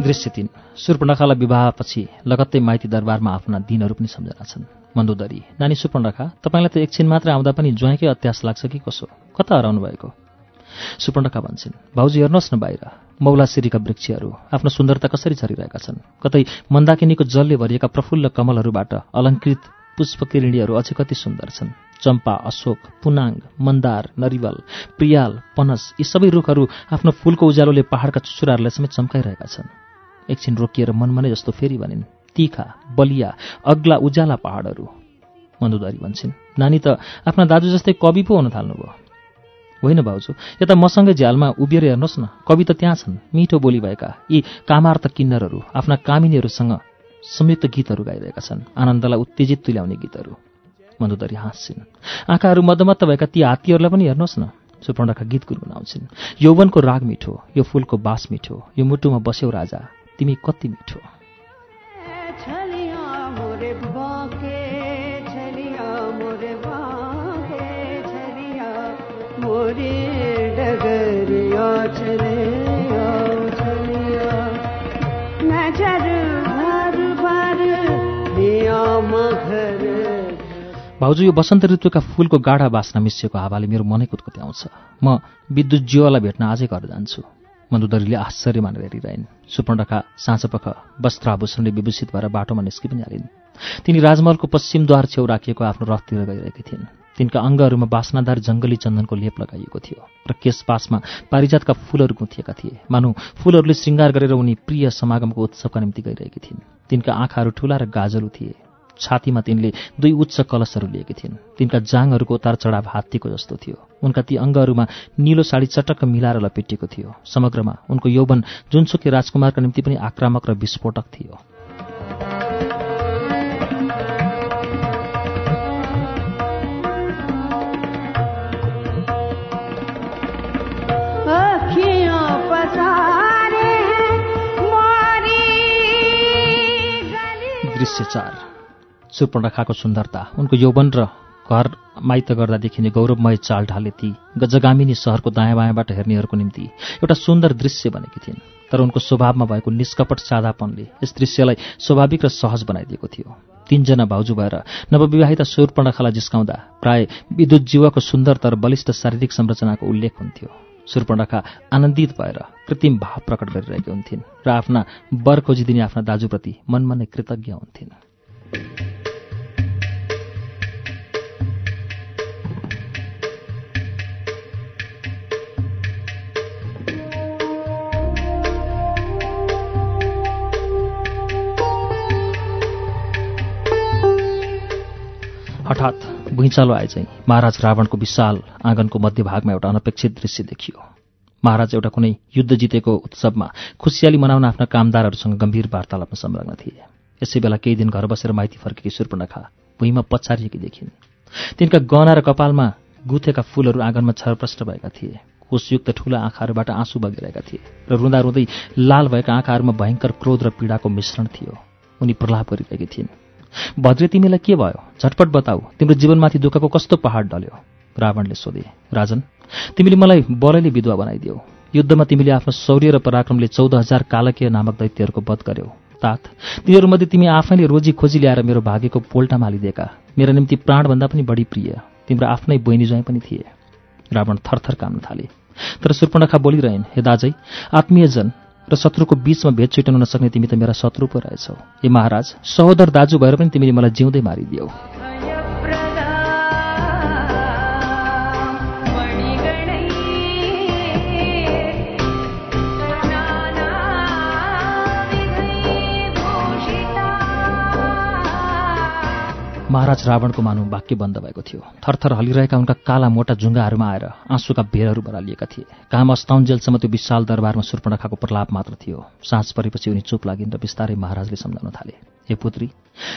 दृश्य तिन सुर्पणखालाई विवाहपछि लगत्तै माइती दरबारमा आफ्ना दिनहरू पनि सम्झना छन्। मन्दोदरी। नानी सुपर्णखा तपाईँलाई त एकछिन मात्र आउँदा पनि ज्वाइँकै अत्यास लाग्छ कि कसो? कता हराउनु भएको? सुपर्णखा भन्छन् भाउजू हेर्नुहोस् न बाहिर। मौलासिरीका वृक्षहरू आफ्नो सुन्दरता कसरी छरिरहेका छन्? कतै मन्दाकिनीको जलले भरिएका प्रफुल्ल कमलहरूबाट अलङ्कृत पुष्पकिरणीहरू अझै कति सुन्दर छन्? चम्पा अशोक पुनाङ मन्दार नरिवल प्रियाल पनस यी सबै रुखहरू आफ्नो फूलको उज्यालोले पहाडका चुचुराहरूलाई समेत चम्काइरहेका छन्। एकछिन रोकिएर मनमनै जस्तो फेरि भनिन् तिखा बलिया अग्ला उज्याला पहाडहरू। मन्दुदारी भन्छन् नानी त आफ्ना दाजु जस्तै कवि पो हुन थाल्नुभयो। होइन भाउजू यता मसँगै झ्यालमा उभिएर हेर्नुहोस् न कवि त त्यहाँ छन् मिठो बोली भएका यी कामार्त किन्नरहरू आफ्ना कामिनीहरूसँग संयुक्त गीतहरू गाइरहेका छन् आनन्दलाई उत्तेजित तुल्याउने गीतहरू। मन्दुदरी हाँस्छिन्। आँखाहरू मद्दमत्त भएका ती हात्तीहरूलाई पनि हेर्नुहोस् न। सुपर्णका गीत गुनगुनाउँछिन् यौवनको राग मिठो यो फूलको बास मिठो यो मुटुमा बस्यौ राजा तिमी कति मिठो। डगरिया भाउजू यो वसन्त ऋतुका फूलको गाढा बास्ना मिसिएको हावाले मेरो मनै कुदकुत्याउँछ म विद्युत जीवलाई भेट्न आजै घर जान्छु। मन्दुदरीले आश्चर्य मानेर हेरिरहन्। सुपर्णका साँझपख वस्त्राभूषणले विभूषित भएर बाटोमा निस्कि पनि हालिन्। तिनी राजमहलको पश्चिमद्वार छेउ राखिएको आफ्नो रथतिर गइरहेकी थिइन्। तिनका अङ्गहरूमा बास्नादार जङ्गली चन्दनको लेप लगाइएको थियो र केशपासमा पारिजातका फूलहरू गुथिएका थिए। मानु फूलहरूले श्रृङ्गार गरेर उनी प्रिय समागमको उत्सवका निम्ति गइरहेकी थिइन्। तिनका आँखाहरू ठूला र गाजलु थिए। छातीमा तिनले दुई उच्च कलशहरू लिएकी थिइन्। तिनका जाङहरूको उतार चढाव हात्तीको जस्तो थियो। उनका ती अङ्गहरूमा निलो साडी चटक्क मिलाएर लपेटिएको थियो। समग्रमा उनको यौवन जुनसुकै राजकुमारका निम्ति पनि आक्रामक र विस्फोटक थियो। दृश्य चार। सुपर्णखाको सुन्दरता। उनको यौवन र घर माइत गर्दा देखिने गौरवमय चाल ढाले ती गजगामिनी सहरको दायाँ बायाँबाट हेर्नेहरूको निम्ति। एउटा सुन्दर दृश्य बनेकी थिइन्। तर उनको स्वभावमा भएको निष्कपट सादापनले यस दृश्यलाई स्वाभाविक र सहज बनाइदिएको थियो। तीनजना भाउजू भएर नवविवाहिता सुर्पणखालाई जिस्काउँदा प्राय विद्युत जीवको सुन्दर तर बलिष्ठ शारीरिक संरचनाको उल्लेख हुन्थ्यो। सुर्पणखा आनन्दित भएर कृत्रिम भाव प्रकट गरिरहेकी हुन्थिन् र आफ्ना वर खोजिदिने आफ्ना दाजुप्रति मनमा नै कृतज्ञ हुन्थिन्। हठात भुइँचालो आए चाहिँ महाराज रावणको विशाल आँगनको मध्यभागमा एउटा अनपेक्षित दृश्य देखियो। महाराज एउटा कुनै युद्ध जितेको उत्सवमा खुसियाली मनाउन आफ्ना कामदारहरूसँग गम्भीर वार्तालापमा संलग्न थिए। यसै बेला केही दिन घर बसेर माइती फर्केकी सुर्पणखा भुइँमा पछारिएकी देखिन्। तिनका गहना र कपालमा गुथेका फूलहरू आँगनमा छरप्रष्ट भएका थिए। कोषयुक्त ठूला आँखाहरूबाट आँसु बगिरहेका थिए र रुँदा रुँदै लाल भएका आँखाहरूमा भयङ्कर क्रोध र पीडाको मिश्रण थियो। उनी प्रलाप गरिरहेकी थिइन्। भद्रे तिमीलाई के भयो? झटपट बताऊ। तिम्रो जीवनमाथि दुःखको कस्तो पहाड डल्यो? रावणले सोधे राजन तिमीले मलाई बलैले विधवा बनाइदियौ। युद्धमा तिमीले आफ्नो शौर्य र पराक्रमले चौध हजार कालकीय नामक दैत्यहरूको वध गर्यौ। तात तिनीहरूमध्ये तिमी आफैले रोजी खोजी ल्याएर मेरो भाग्यको पोल्टा मालिदिएका। मेरा निम्ति प्राणभन्दा पनि बढी प्रिय। तिम्रो आफ्नै बहिनी ज्वाइँ पनि थिए। रावण थरथर काम्न थाले। तर सुर्पणखा बोलिरहन् हे दाजै आत्मीयजन र शत्रुको बीचमा भेद छुट्याउन नसक्ने तिमी त मेरा शत्रु पो रहेछौ। हे महाराज सहोदर दाजु भएर पनि तिमीले मलाई जिउँदै मारिदियौ। महाराज रावणको मानु वाक्य बन्द भएको थियो। थरथर हलिरहेका उनका काला मोटा जुङ्गाहरूमा आएर आँसुका बेरहरू बरालिएका थिए। काम अस्ताउन्जेलसम्म त्यो विशाल दरबारमा सुर्पणखाको प्रलाप मात्र थियो। साँझ परेपछि उनी चुप लागिन् र बिस्तारै महाराजले सम्झाउन थाले हे पुत्री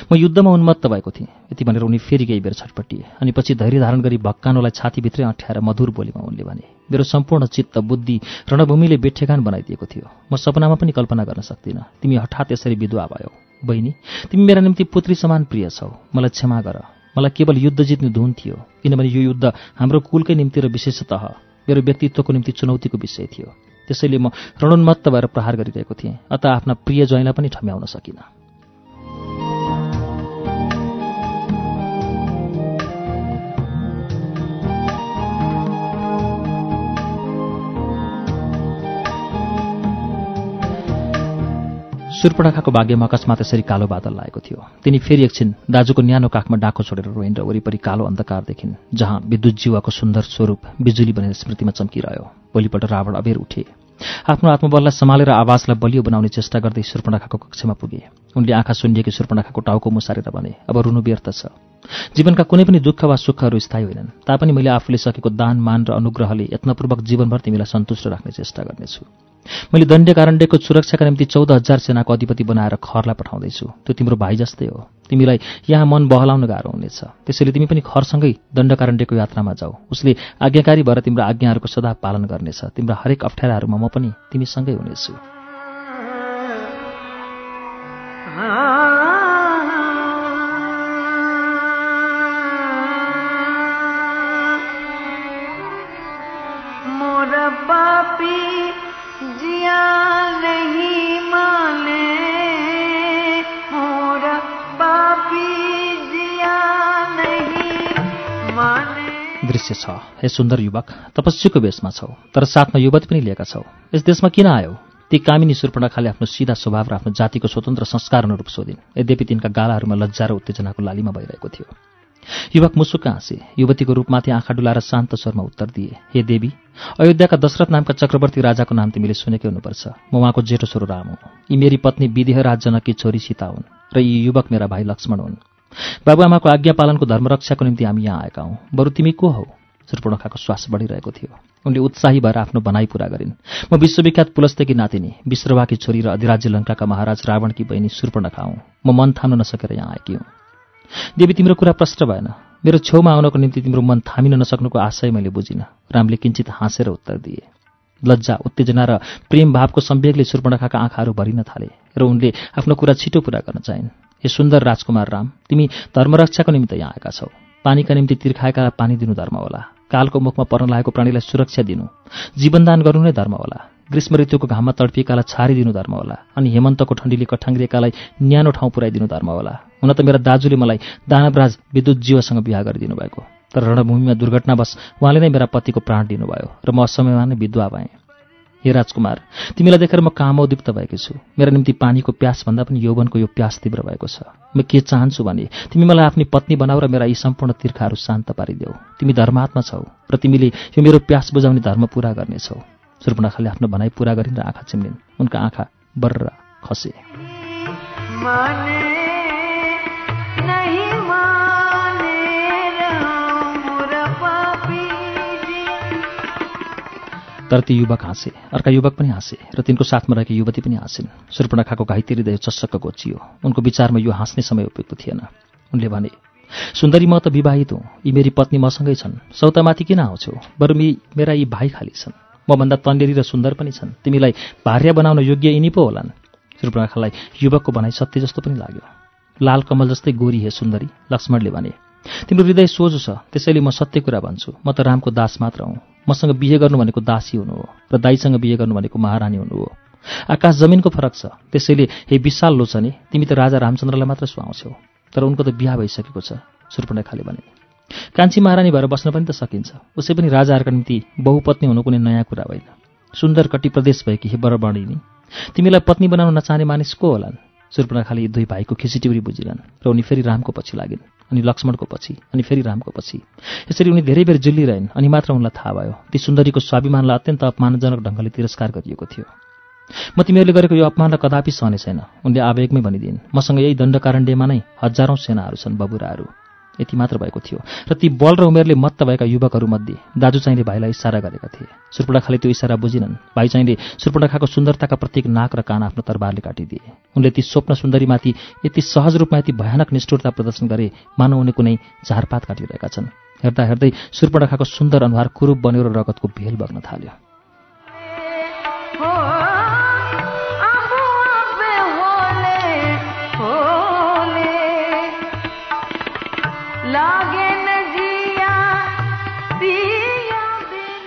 म युद्धमा उन्मत्त भएको थिएँ। यति भनेर उनी फेरि केही बेर छटपटिए अनि पछि धैर्य धारण गरी भक्कानोलाई छातीभित्रै अँठ्याएर मधुर बोलीमा उनले भने मेरो सम्पूर्ण चित्त बुद्धि रणभूमिले बेठेगान बनाइदिएको थियो। म सपनामा पनि कल्पना गर्न सक्दिनँ। तिमी हठात यसरी विधवा भयौ। बहिनी तिमी मेरा निम्ति पुत्री समान प्रिय छौ। मलाई क्षमा गर। मलाई केवल युद्ध जित्ने धुन थियो किनभने यो युद्ध हाम्रो कुलकै निम्ति र विशेषतः मेरो व्यक्तित्वको निम्ति चुनौतीको विषय थियो। त्यसैले म रणोन्मत्त भएर प्रहार गरिरहेको थिएँ अत आफ्ना प्रिय ज्वाइँलाई पनि ठम्याउन सकिनँ। सुर्पणखाको भाग्यमा अकस्मात यसरी कालो बादल लागेको थियो। तिनी फेरि एकछिन दाजुको न्यानो काखमा डाको छोडेर रोइन् र वरिपरि कालो अन्धकार देखिन् जहाँ विद्युत जीवाको सुन्दर स्वरूप बिजुली बनेर स्मृतिमा चम्किरह्यो। भोलिपल्ट रावण अबेर उठे। आफ्नो आत्मबललाई सम्हालेर आवासलाई बलियो बनाउने चेष्टा गर्दै सुर्पणखाको कक्षमा पुगे। उनले आँखा सुन्डिएकी सुर्पणखाको टाउको मुसारेर भने अब रुनु व्यर्थ छ। जीवनका कुनै पनि दुःख वा सुखहरू स्थायी होइनन्। तापनि मैले आफूले सकेको दान मान र अनुग्रहले यत्नपूर्वक जीवनभर तिमीलाई सन्तुष्ट राख्ने चेष्टा गर्नेछु। मैले दण्डकारण्यको सुरक्षाका निम्ति चौध हजार सेनाको अधिपति बनाएर खरलाई पठाउँदैछु। त्यो तिम्रो भाइ जस्तै हो। तिमीलाई यहाँ मन बहलाउन गाह्रो हुनेछ। त्यसैले तिमी पनि खरसँगै दण्डकारण्यको यात्रामा जाऊ। उसले आज्ञाकारी भएर तिम्रो आज्ञाहरूको सदा पालन गर्नेछ। तिम्रा हरेक अप्ठ्याराहरूमा म पनि तिमीसँगै हुनेछु। दृश्य छ। हे सुन्दर युवक तपस्वीको वेशमा छौ तर साथमा युवती पनि लिएका छौ। यस देशमा किन आयौ? ती कामिनी सुर्पणखाले आफ्नो सिधा स्वभाव र आफ्नो जातिको स्वतन्त्र संस्कार अनुरूप सोधिन्। यद्यपि तिनका गालाहरूमा लज्जा र उत्तेजनाको लालीमा भइरहेको थियो। युवक मुसुक्क हाँसे युवतीको रूपमाथि आँखा डुलाएर शान्त स्वरमा उत्तर दिए हे देवी अयोध्याका दशरथ नामका चक्रवर्ती राजाको नाम तिमीले सुनेकै हुनुपर्छ। म उहाँको जेठो छोरो राम हुँ। यी मेरी पत्नी विदेह राज जनकी छोरी सीता हुन् र यी युवक मेरा भाइ लक्ष्मण हुन्। बाबुआमाको आज्ञा पालनको धर्मरक्षाको निम्ति हामी यहाँ आएका हौँ। बरु तिमी को हौ? सुर्पणखाको श्वास बढिरहेको थियो। उनले उत्साही भएर आफ्नो भनाइ पूरा गरिन्। म विश्वविख्यात पुलस्तेकी नातिनी विश्रवाकी छोरी र अधिराज्य लङ्काका महाराज रावणकी बहिनी सुर्पणखा हुँ म मन थाम्न नसकेर यहाँ आएकी हुँ। देवी तिम्रो कुरा प्रष्ट भएन। मेरो छेउमा आउनको निम्ति तिम्रो मन थामिन नसक्नुको आशय मैले बुझिनँ। रामले किञ्चित हाँसेर उत्तर दिए। लज्जा उत्तेजना र प्रेम भावको सम्वेगले सुर्पणखाका आँखाहरू भरिन थाले र उनले आफ्नो कुरा छिटो पूरा गर्न चाहिन्। हे सुन्दर राजकुमार राम तिमी धर्मरक्षाको निमित्त यहाँ आएका छौ। पानीका निम्ति तिर्खाएका पानी दिनु धर्म होला। कालको मुखमा पर्न लागेको प्राणीलाई सुरक्षा दिनु। जीवनदान गर्नु नै धर्म होला। ग्रीष्म ऋतुको घाममा तडपिएकालाई छारिदिनु धर्म होला। अनि हेमन्तको ठण्डीले कठाङ्ग्रिएकालाई न्यानो ठाउँ पुर्याइदिनु धर्म होला। हुन त मेरा दाजुले मलाई दानवराज विद्युत जीवसँग बिहा गरिदिनु भएको तर रणभूमिमा दुर्घटनावश उहाँले नै मेरा पतिको प्राण दिनुभयो र म असमयमा नै विधवा भएँ। हे राजकुमार तिमीलाई देखेर म कामोदीप्त भएकी छु। मेरा निम्ति पानीको प्यास भन्दा पनि यौवनको यो प्यास तीव्र भएको छ। म के चाहन्छु भने तिमी मलाई आफ्नी पत्नी बनाऊ र मेरा यी सम्पूर्ण तीर्खाहरू शान्त पारिदेऊ। तिमी धर्मात्मा छौ र तिमीले यो मेरो प्यास बुझाउने धर्म पूरा गर्नेछौ। सुर्पणखाले आफ्नो भनाइ पूरा गरिन् र आँखा चिम्लिन् उनका आँखा बर्र खसे। तर ती युवक हाँसे अर्का युवक पनि हाँसे र तिनको साथमा रहेकी युवती पनि हाँसिन्। सुर्पणखाको घाइते हृदय चस्सक्क गोचियो। उनको विचारमा यो हाँस्ने समय उपयुक्त थिएन। उनले भने सुन्दरी म त विवाहित हुँ। यी मेरी पत्नी मसँगै छन्। सौतामाथि किन आउँछौ? बरु मी मेरा यी भाइ खाली छन्। मभन्दा तन्डेरी र सुन्दर पनि छन्। तिमीलाई भार्या बनाउन योग्य यिनी पो होलान् सुर्पणखालाई युवकको भनाइ सत्य जस्तो पनि लाग्यो। लाल कमल जस्तै गोरी हे सुन्दरी। लक्ष्मणले भने तिम्रो हृदय सोझो छ। त्यसैले म सत्य कुरा भन्छु। म त रामको दास मात्र हुँ। मसँग बिहे गर्नु भनेको दासी हुनु हो र दाईसँग बिहे गर्नु भनेको महारानी हुनु हो। आकाश जमिनको फरक छ। त्यसैले हे विशाल लोचने तिमी त राजा रामचन्द्रलाई मात्र सुहाउँछौ तर उनको त बिहा भइसकेको छ सुर्पणखाले भने। कान्छी महारानी भएर बस्न पनि त सकिन्छ। उसै पनि राजाहरूका निम्ति बहुपत्नी हुनु कुनै नयाँ कुरा होइन। सुन्दर कटी प्रदेश भएकी हे बरबर्णिनी तिमीलाई पत्नी बनाउन नचाहने मानिस को होलान्? सुर्पणखाले यी दुई भाइको खिचिटिउरी बुझिरहन् र उनी फेरि रामको पछि लागिन् अनि लक्ष्मणको पछि अनि फेरि रामको पछि। यसरी उनी धेरै बेर जिल्लिरहन् अनि मात्र उनलाई थाहा भयो। ती सुन्दरीको स्वाभिमानलाई अत्यन्त अपमानजनक ढङ्गले तिरस्कार गरिएको थियो। म तिमीहरूले गरेको यो अपमानलाई कदापि सहने छैन उनले आवेगमै भनिदिन् मसँग यही दण्डकारणडेमा नै हजारौँ सेनाहरू छन् बबुराहरू। यति मात्र भएको थियो र ती बल र उमेरले मत्त भएका युवकहरूमध्ये दाजु चाहिँले भाइलाई इसारा गरेका थिए। सुर्पडाखाले त्यो इसारा बुझिनन्। भाइ चाहिँले सुर्पडाखाको सुन्दरताका प्रत्येक नाक र कान आफ्नो तरबारले काटिदिए। उनले ती स्वप्न सुन्दरीमाथि यति सहज रूपमा यति भयानक निष्ठुरता प्रदर्शन गरे मानव उनी कुनै झारपात काटिरहेका छन्। हेर्दा हेर्दै सुर्पडाखाको सुन्दर अनुहार कुरूप बन्यो र रगतको भेल बग्न थाल्यो।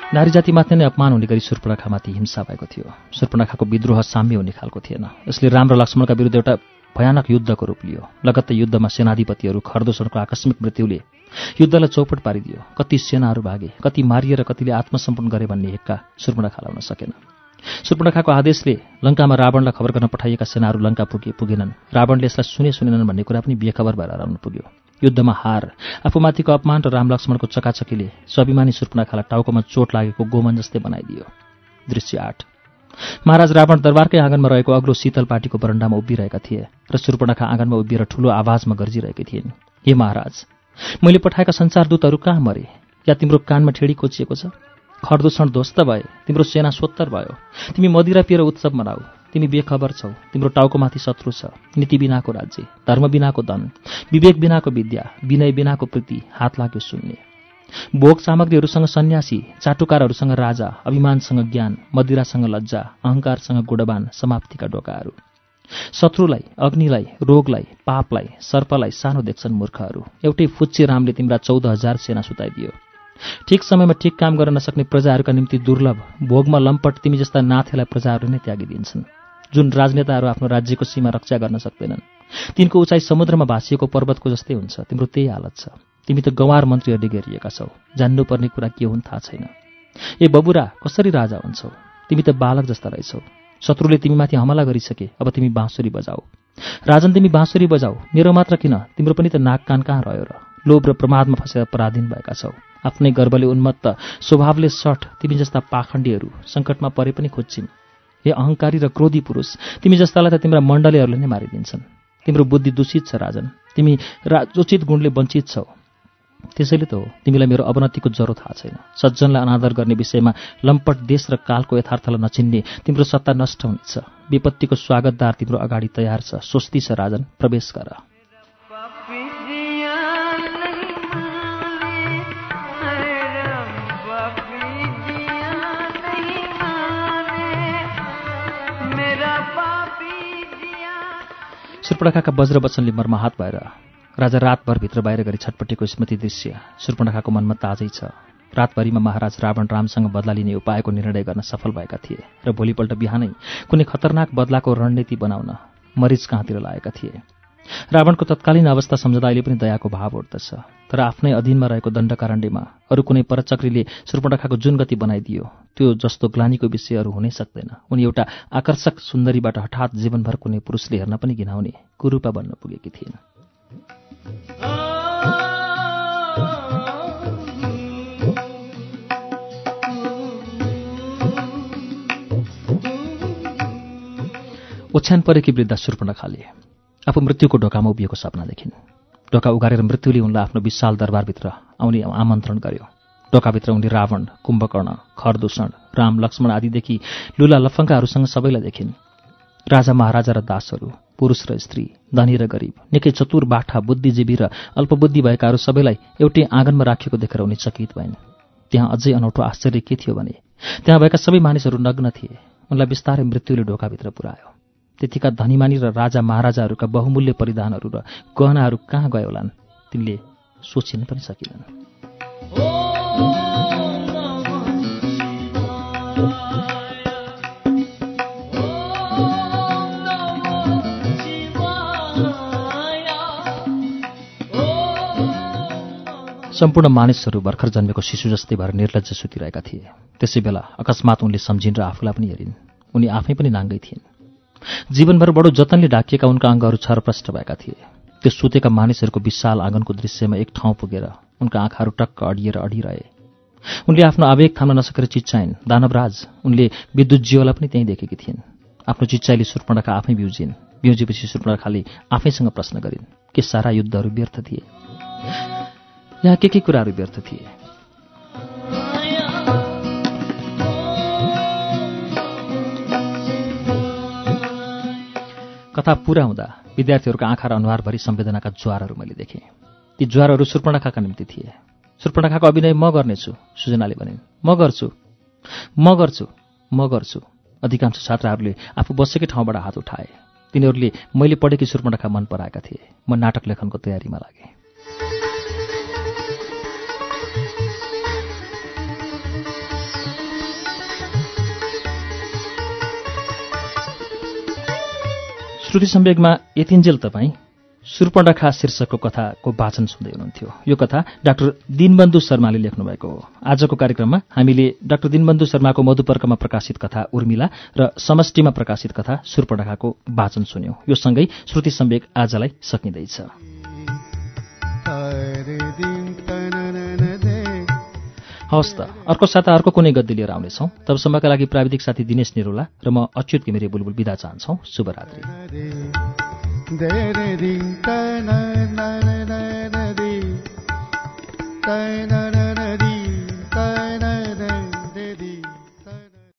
नारी जातिमाथि नै अपमान हुने गरी सुर्पणखामाथि हिंसा भएको थियो। सुर्पणखाको विद्रोह साम्य हुने खालको थिएन। यसले राम र लक्ष्मणका विरुद्ध एउटा भयानक युद्धको रूप लियो। लगत्तै युद्धमा सेनाधिपतिहरू खरदोषणको आकस्मिक मृत्युले युद्धलाई चौपट पारिदियो। कति सेनाहरू भागे कति मारिए र कतिले आत्मसमर्पण गरे भन्ने हेक्का सुर्पणखा लाउन सकेन। सुर्पणखाको आदेशले लङ्कामा रावणलाई खबर गर्न पठाइएका सेनाहरू लङ्का पुगे पुगेनन्। रावणले यसलाई सुने सुनेनन् भन्ने कुरा पनि बेखबर भएर हराउन पुग्यो। युद्धमा हार आफूमाथिको अपमान र राम लक्ष्मणको चकाचकीले स्वाभिमानी सुर्पणखालाई टाउकोमा चोट लागेको गोमन जस्तै बनाइदियो। दृश्य आठ। महाराज रावण दरबारकै आँगनमा रहेको अग्लो शीतल पार्टीको बरन्डामा उभिरहेका थिए र सुर्पणखा आँगनमा उभिएर ठूलो आवाजमा गर्जिरहेकी थिइन्। हे महाराज मैले पठाएका संसारदूतहरू कहाँ मरे? या तिम्रो कानमा ठेडी कोचिएको छ? खरदूषण ध्वस्त भए तिम्रो सेना सोत्तर भयो। तिमी मदिरा पिएर उत्सव मनाऊ। तिमी बेखबर छौ। तिम्रो टाउकोमाथि शत्रु छ। नीति बिनाको राज्य धर्म बिनाको धन विवेक बिनाको विद्या विनय बिनाको प्रीति हात लाग्यो शून्य भोग सामग्रीहरूसँग सन्यासी चाटुकारहरूसँग राजा अभिमानसँग ज्ञान मदिरासँग लज्जा अहङ्कारसँग गुणवान समाप्तिका डोकाहरू शत्रुलाई अग्निलाई रोगलाई पापलाई सर्पलाई सानो देख्छन् मूर्खहरू। एउटै फुच्चे रामले तिम्रा चौध हजार सेना सुताइदियो। ठिक समयमा ठिक काम गर्न नसक्ने प्रजाहरूका निम्ति दुर्लभ भोगमा लम्पट तिमी जस्ता नाथेलाई प्रजाहरू नै त्यागिदिन्छन्। जुन राजनेताहरू आफ्नो राज्यको सीमा रक्षा गर्न सक्दैनन् तिनको उचाइ समुद्रमा भाँसिएको पर्वतको जस्तै हुन्छ। तिम्रो त्यही हालत छ। तिमी त गवार मन्त्रीहरूले घेरिएका छौ। जान्नुपर्ने कुरा के हुन् थाहा छैन। ए बबुरा कसरी राजा हुन्छौ? तिमी त बालक जस्ता रहेछौ। शत्रुले तिमीमाथि हमला गरिसके अब तिमी बाँसुरी बजाऊ। राजन तिमी बाँसुरी बजाऊ। मेरो मात्र किन? तिम्रो पनि त नाक कान कहाँ रह्यो र? लोभ र प्रमादमा फसेर पराधीन भएका छौ। आफ्नै गर्वले उन्मत्त स्वभावले सठ तिमी जस्ता पाखण्डीहरू सङ्कटमा परे पनि खोज्छिन्। हे अहङ्कारी र क्रोधी पुरुष तिमी जस्तालाई त तिम्रा मण्डलीहरूले नै मारिदिन्छन्। तिम्रो बुद्धि दूषित छ राजन। तिमी राजोचित गुणले वञ्चित छौ। त्यसैले त हो तिमीलाई मेरो अवनतिको ज्वरो थाहा छैन। सज्जनलाई अनादर गर्ने विषयमा लम्पट देश र कालको यथार्थलाई नचिन्ने तिम्रो सत्ता नष्ट हुनेछ। विपत्तिको स्वागतदार तिम्रो अगाडि तयार छ। स्वस्ति छ राजन। प्रवेश गर। सुर्पणखाका वज्र वचनले मर्माहात भएर राजा रातभर भित्र बाहिर गरी छटपट्टिको स्मृति दृश्य सुर्पणखाको मनमा ताजै छ। रातभरिमा महाराज रावण रामसँग बदला लिने उपायको निर्णय गर्न सफल भएका थिए र भोलिपल्ट बिहानै कुनै खतरनाक बदलाको रणनीति बनाउन मरिच कहाँतिर लागेका थिए। रावणको तत्कालीन अवस्था सम्झँदा अहिले पनि दयाको भाव उठ्दछ। तर आफ्नै अधीनमा रहेको दण्डकाण्डेमा अरू कुनै परचक्रीले सुर्पणखाको जुन गति बनाइदियो त्यो जस्तो ग्लानीको विषय अरू हुनै सक्दैन। उनी एउटा आकर्षक सुन्दरीबाट हठात जीवनभर कुनै पुरुषले हेर्न पनि घिनाउने कुरूपा बन्न पुगेकी थिइन्। ओछ्यान परेकी वृद्धा सुर्पणखाले। आफू मृत्युको ढोकामा उभिएको सपना देखिन्। ढोका उगारेर मृत्युले उनलाई आफ्नो विशाल दरबारभित्र आउने आमन्त्रण गर्यो। ढोकाभित्र उनले रावण कुम्भकर्ण खरदूषण राम लक्ष्मण आदिदेखि लुला लफङ्काहरूसँग सबैलाई देखिन्। राजा महाराजा र दासहरू पुरुष र स्त्री धनी र गरिब निकै चतुर बाठा बुद्धिजीवी र अल्पबुद्धि भएकाहरू सबैलाई एउटै आँगनमा राखिएको देखेर उनी चकित भइन्। त्यहाँ अझै अनौठो आश्चर्य के थियो भने त्यहाँ भएका सबै मानिसहरू नग्न थिए। उनलाई बिस्तारै मृत्युले ढोकाभित्र पुर्यायो त्यतिका धनीमानी र राजा महाराजाहरूका बहुमूल्य परिधानहरू र गहनाहरू कहाँ गए होलान्? तिनले सोचिन पनि सकिनन्। सम्पूर्ण मानिसहरू भर्खर जन्मेको शिशु जस्तै भएर निर्लज्ज सुतिरहेका थिए। त्यसै बेला अकस्मात उनले सम्झिन् र आफूलाई पनि हेरिन्। उनी आफै पनि नाङ्गै थिइन्। जीवनभर बडो जतनले ढाकिएका उनका अङ्गहरू छरप्रष्ट भएका थिए। त्यो सुतेका मानिसहरूको विशाल आँगनको दृश्यमा एक ठाउँ पुगेर उनका आँखाहरू टक्क अडिएर अडिरहे। उनले आफ्नो आवेग थाम्न नसकेर चिच्चाइन् दानवराज उनले विद्युत जीवलाई पनि त्यहीँ देखेकी थिइन्। आफ्नो चिच्चाइले सुर्पणखा आफै बिउजिन्। बिउजेपछि सुर्पणखाले आफैसँग प्रश्न गरिन् के सारा युद्धहरू व्यर्थ थिए? यहाँ के के कुराहरू व्यर्थ थिए? कथा पूरा हुँदा विद्यार्थीहरूका आँखा र अनुहारभरि संवेदनाका ज्वारहरू मैले देखेँ। ती ज्वारहरू सुर्पणखाका निम्ति थिए। सुर्पणखाको अभिनय म गर्नेछु सुजनाले भनिन्। म गर्छु। म गर्छु। म गर्छु। अधिकांश छात्राहरूले आफू बसेकै ठाउँबाट हात उठाए। तिनीहरूले मैले पढेकी सुर्पणखा मन पराएका थिए। म नाटक लेखनको तयारीमा लागेँ। श्रुति सम्वेगमा यतिन्जेल तपाईँ सुर्पणखा शीर्षकको कथाको वाचन सुन्दै हुनुहुन्थ्यो। यो कथा डाक्टर दिनबन्धु शर्माले लेख्नुभएको हो। आजको कार्यक्रममा हामीले डाक्टर दिनबन्धु शर्माको मधुपर्कमा प्रकाशित कथा उर्मिला र समष्टिमा प्रकाशित कथा सुर्पणखाको वाचन सुन्यौं। यो सँगै श्रुति सम्वेग आजलाई सकिँदैछ। हवस् त। अर्को साता अर्को कुनै गद्दी लिएर आउनेछौँ तबसम्मका लागि प्राविधिक साथी दिनेश निरोला र म अच्युत घिमिरे बुलबुल विदा चाहन्छौ। शुभरात्री।